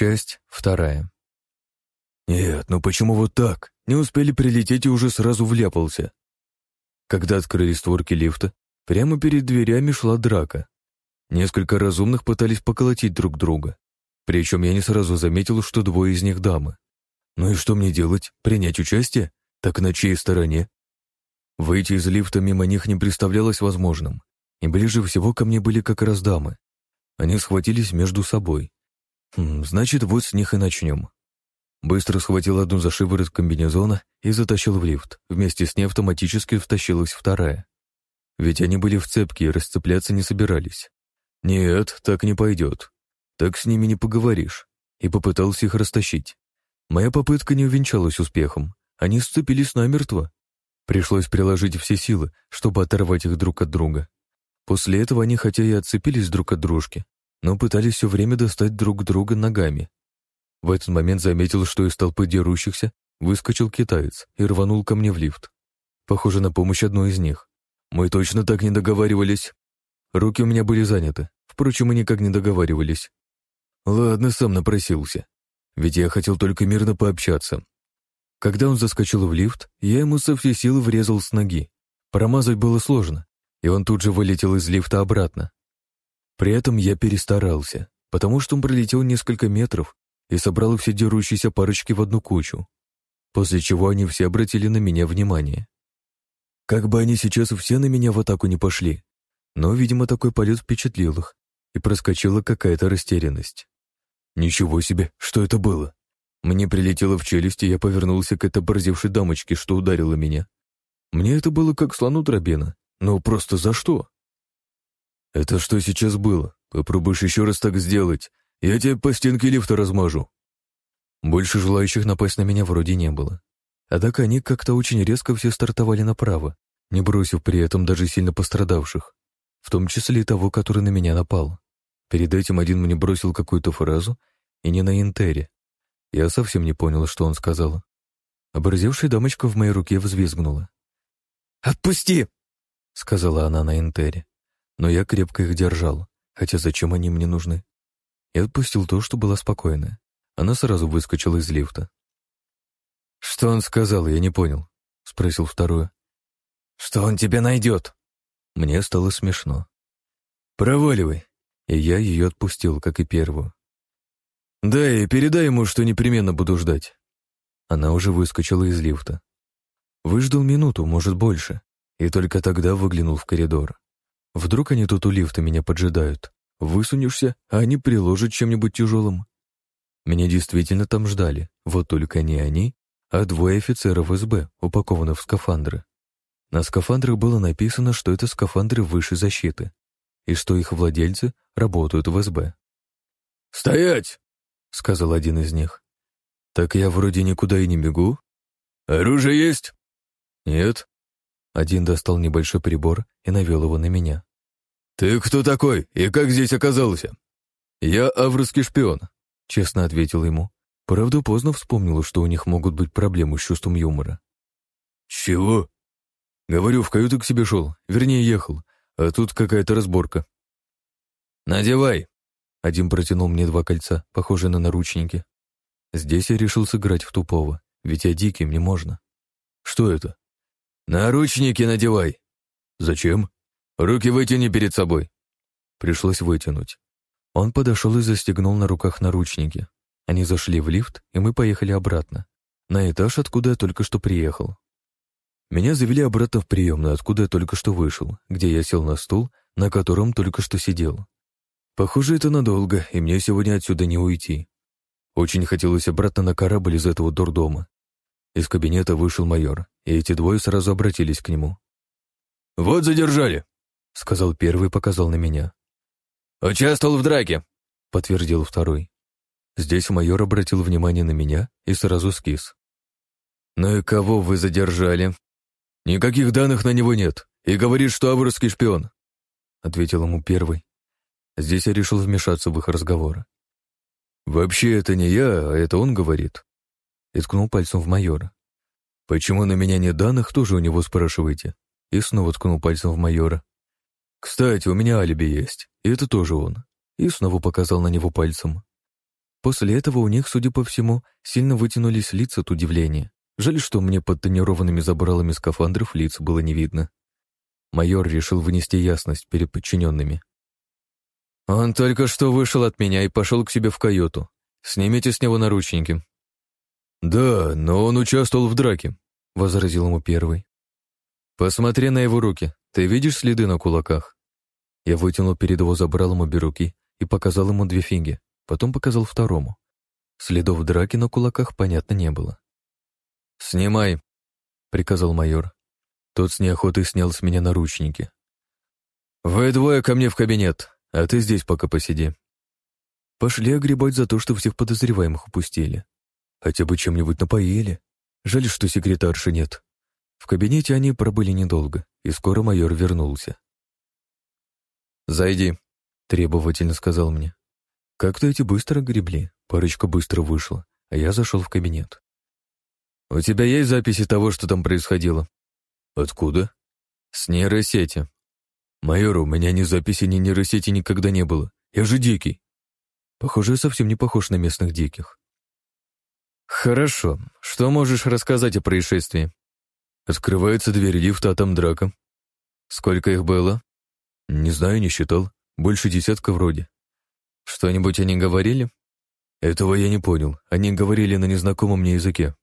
Часть вторая. Нет, ну почему вот так? Не успели прилететь и уже сразу вляпался. Когда открылись створки лифта, прямо перед дверями шла драка. Несколько разумных пытались поколотить друг друга. Причем я не сразу заметил, что двое из них дамы. Ну и что мне делать? Принять участие? Так на чьей стороне? Выйти из лифта мимо них не представлялось возможным. И ближе всего ко мне были как раз дамы. Они схватились между собой. Значит, вот с них и начнем. Быстро схватил одну за шиворот комбинезона и затащил в лифт. Вместе с ней автоматически втащилась вторая. Ведь они были в цепке и расцепляться не собирались. Нет, так не пойдет. Так с ними не поговоришь. И попытался их растащить. Моя попытка не увенчалась успехом. Они сцепились намертво. Пришлось приложить все силы, чтобы оторвать их друг от друга. После этого они хотя и отцепились друг от дружки, но пытались все время достать друг друга ногами. В этот момент заметил, что из толпы дерущихся выскочил китаец и рванул ко мне в лифт. Похоже на помощь одной из них. Мы точно так не договаривались. Руки у меня были заняты, впрочем, мы никак не договаривались. Ладно, сам напросился. Ведь я хотел только мирно пообщаться. Когда он заскочил в лифт, я ему со всей силы врезал с ноги. Промазать было сложно, и он тут же вылетел из лифта обратно. При этом я перестарался, потому что он пролетел несколько метров и собрал все дерущиеся парочки в одну кучу, после чего они все обратили на меня внимание. Как бы они сейчас все на меня в атаку не пошли, но, видимо, такой полет впечатлил их, и проскочила какая-то растерянность. Ничего себе, что это было? Мне прилетело в челюсть, и я повернулся к этой борзевшей дамочке, что ударила меня. Мне это было как слону дробина. Ну, просто за что? Это что сейчас было? Попробуешь еще раз так сделать, я тебе по стенке лифта размажу. Больше желающих напасть на меня вроде не было. Однако они как-то очень резко все стартовали направо, не бросив при этом даже сильно пострадавших, в том числе и того, который на меня напал. Перед этим один мне бросил какую-то фразу, и не на интере. Я совсем не понял, что он сказал. Оборзевшая дамочка в моей руке взвизгнула. «Отпусти!» — сказала она на интере. Но я крепко их держал, хотя зачем они мне нужны? Я отпустил то, что была спокойная. Она сразу выскочила из лифта. «Что он сказал, я не понял», — спросил вторую. «Что он тебя найдет?» Мне стало смешно. «Проваливай!» И я ее отпустил, как и первую. «Да, и передай ему, что непременно буду ждать». Она уже выскочила из лифта. Выждал минуту, может, больше, и только тогда выглянул в коридор. Вдруг они тут у лифта меня поджидают. Высунешься, а они приложат чем-нибудь тяжелым. Меня действительно там ждали, вот только не они, а двое офицеров СБ, упакованных в скафандры. На скафандрах было написано, что это скафандры высшей защиты, и что их владельцы работают в СБ. «Стоять!» — сказал один из них. «Так я вроде никуда и не бегу». «Оружие есть?» «Нет». Один достал небольшой прибор и навел его на меня. «Ты кто такой и как здесь оказался?» «Я аврский шпион», — честно ответил ему. Правда, поздно вспомнил, что у них могут быть проблемы с чувством юмора. «Чего?» «Говорю, в каюту к себе шел, вернее, ехал, а тут какая-то разборка». «Надевай!» Один протянул мне два кольца, похожие на наручники. Здесь я решил сыграть в тупого, ведь я дикий, мне можно. «Что это?» «Наручники надевай!» «Зачем?» «Руки вытяни перед собой!» Пришлось вытянуть. Он подошел и застегнул на руках наручники. Они зашли в лифт, и мы поехали обратно. На этаж, откуда я только что приехал. Меня завели обратно в приемную, откуда я только что вышел, где я сел на стул, на котором только что сидел. Похоже, это надолго, и мне сегодня отсюда не уйти. Очень хотелось обратно на корабль из этого дурдома. Из кабинета вышел майор, и эти двое сразу обратились к нему. «Вот задержали!» — сказал первый показал на меня. «Участвовал в драке», — подтвердил второй. Здесь майор обратил внимание на меня и сразу скис. «Ну и кого вы задержали?» «Никаких данных на него нет, и говорит, что аврский шпион», — ответил ему первый. Здесь я решил вмешаться в их разговор. «Вообще это не я, а это он говорит», — и ткнул пальцем в майора. «Почему на меня нет данных, тоже у него спрашиваете?» И снова ткнул пальцем в майора. «Кстати, у меня алиби есть, и это тоже он». И снова показал на него пальцем. После этого у них, судя по всему, сильно вытянулись лица от удивления. Жаль, что мне под тонированными забралами скафандров лиц было не видно. Майор решил вынести ясность перед подчиненными. «Он только что вышел от меня и пошел к себе в каюту. Снимите с него наручники». «Да, но он участвовал в драке», — возразил ему первый. «Посмотри на его руки. Ты видишь следы на кулаках?» Я вытянул перед его забралом обе руки и показал ему две финги, потом показал второму. Следов драки на кулаках, понятно, не было. «Снимай», — приказал майор. Тот с неохотой снял с меня наручники. «Вы двое ко мне в кабинет, а ты здесь пока посиди». Пошли огребать за то, что всех подозреваемых упустили. Хотя бы чем-нибудь напоили. Жаль, что секретарши нет. В кабинете они пробыли недолго, и скоро майор вернулся. «Зайди», — требовательно сказал мне. Как-то эти быстро гребли, парочка быстро вышла, а я зашел в кабинет. «У тебя есть записи того, что там происходило?» «Откуда?» «С нейросети». «Майор, у меня ни записи, ни нейросети никогда не было. Я же дикий». Похоже, я совсем не похож на местных диких. «Хорошо. Что можешь рассказать о происшествии?» Открывается дверь лифта, а там драка. «Сколько их было?» «Не знаю, не считал. Больше десятка вроде». «Что-нибудь они говорили?» «Этого я не понял. Они говорили на незнакомом мне языке.